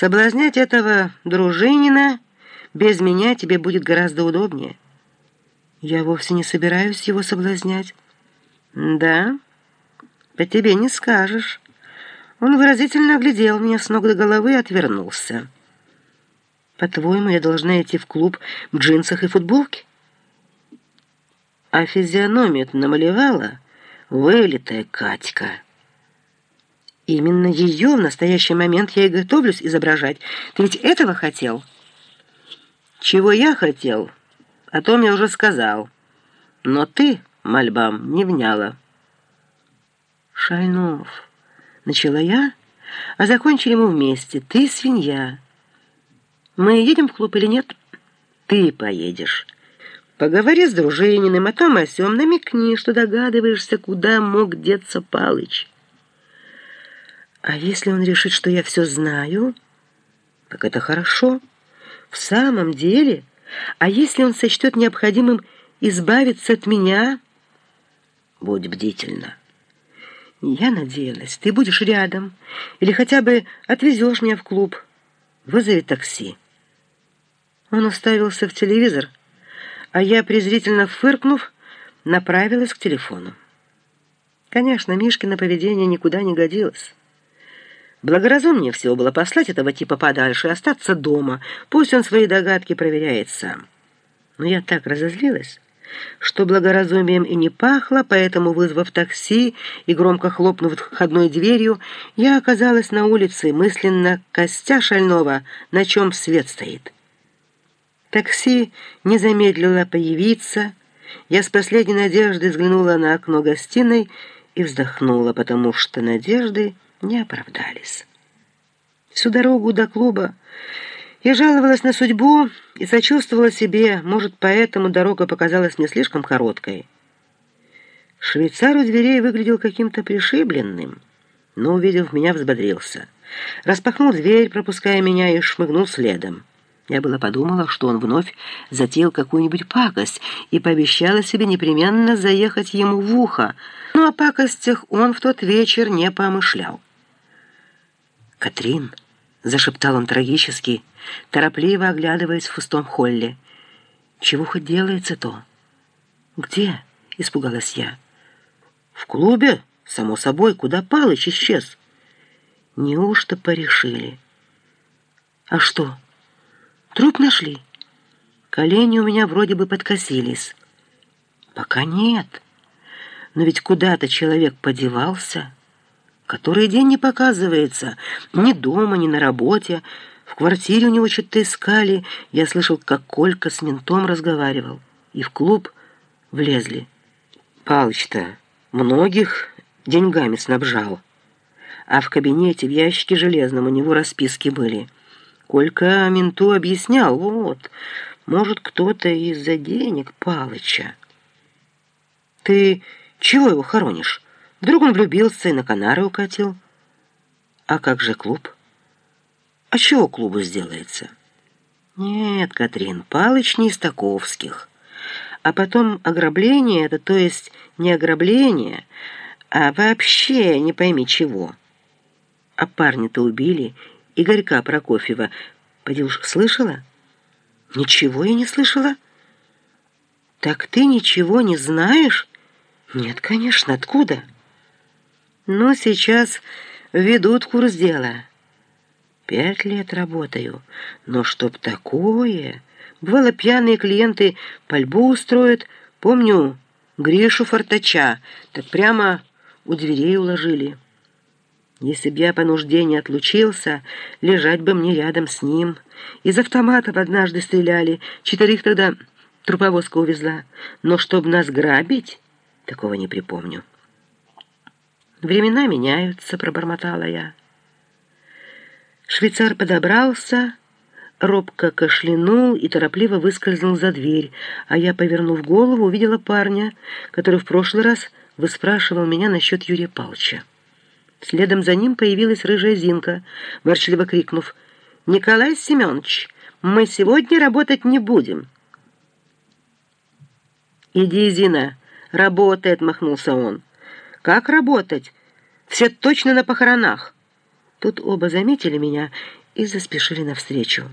Соблазнять этого дружинина без меня тебе будет гораздо удобнее. Я вовсе не собираюсь его соблазнять. Да, по тебе не скажешь. Он выразительно оглядел меня с ног до головы и отвернулся. По-твоему, я должна идти в клуб в джинсах и футболке? А физиономию-то намалевала вылитая Катька. Именно ее в настоящий момент я и готовлюсь изображать. Ты ведь этого хотел? Чего я хотел, о том я уже сказал. Но ты, мольбам, не вняла. Шальнов, начала я, а закончили мы вместе. Ты свинья. Мы едем в клуб или нет? Ты поедешь. Поговори с Дружининым о том о сём, намекни, что догадываешься, куда мог деться Палыч. А если он решит, что я все знаю, так это хорошо. В самом деле, а если он сочтет необходимым избавиться от меня, будь бдительна. Я надеялась, ты будешь рядом или хотя бы отвезешь меня в клуб. Вызови такси. Он уставился в телевизор, а я, презрительно фыркнув, направилась к телефону. Конечно, Мишкино поведение никуда не годилось. Благоразумнее всего было послать этого типа подальше и остаться дома. Пусть он свои догадки проверяет сам. Но я так разозлилась, что благоразумием и не пахло, поэтому, вызвав такси и громко хлопнув входной дверью, я оказалась на улице, мысленно костя шального, на чем свет стоит. Такси не замедлило появиться. Я с последней надеждой взглянула на окно гостиной и вздохнула, потому что надежды не оправдались. Всю дорогу до клуба я жаловалась на судьбу и сочувствовала себе, может, поэтому дорога показалась мне слишком короткой. Швейцар у дверей выглядел каким-то пришибленным, но, увидев меня, взбодрился. Распахнул дверь, пропуская меня, и шмыгнул следом. Я была подумала, что он вновь затеял какую-нибудь пакость и пообещала себе непременно заехать ему в ухо, но о пакостях он в тот вечер не помышлял. «Катрин!» — зашептал он трагически, торопливо оглядываясь в пустом холле. «Чего хоть делается-то?» «Где?» — испугалась я. «В клубе, само собой, куда Палыч исчез». «Неужто порешили?» «А что, труп нашли?» Колени у меня вроде бы подкосились. «Пока нет. Но ведь куда-то человек подевался». Который день не показывается, ни дома, ни на работе. В квартире у него что-то искали. Я слышал, как Колька с ментом разговаривал. И в клуб влезли. Палыч-то многих деньгами снабжал. А в кабинете в ящике железном у него расписки были. Колька менту объяснял, вот, может, кто-то из-за денег Палыча. Ты чего его хоронишь? Вдруг он влюбился и на Канары укатил. А как же клуб? А чего клубу сделается? Нет, Катрин, Палыч не из таковских. А потом ограбление, это то есть не ограбление, а вообще не пойми чего. А парня-то убили, Игорька Прокофьева. Поди уж слышала? Ничего я не слышала. Так ты ничего не знаешь? Нет, конечно, откуда? Но сейчас ведут курс дела. Пять лет работаю, но чтоб такое... Бывало, пьяные клиенты пальбу устроят. Помню, Гришу Фортача так прямо у дверей уложили. Если б я по нужде не отлучился, лежать бы мне рядом с ним. Из автоматов однажды стреляли, четырех тогда труповозка увезла. Но чтоб нас грабить, такого не припомню. «Времена меняются», — пробормотала я. Швейцар подобрался, робко кашлянул и торопливо выскользнул за дверь, а я, повернув голову, увидела парня, который в прошлый раз выспрашивал меня насчет Юрия Палча. Следом за ним появилась рыжая Зинка, ворчливо крикнув «Николай Семенович, мы сегодня работать не будем». «Иди, Зина, работай», — отмахнулся он. «Как работать? Все точно на похоронах». Тут оба заметили меня и заспешили навстречу.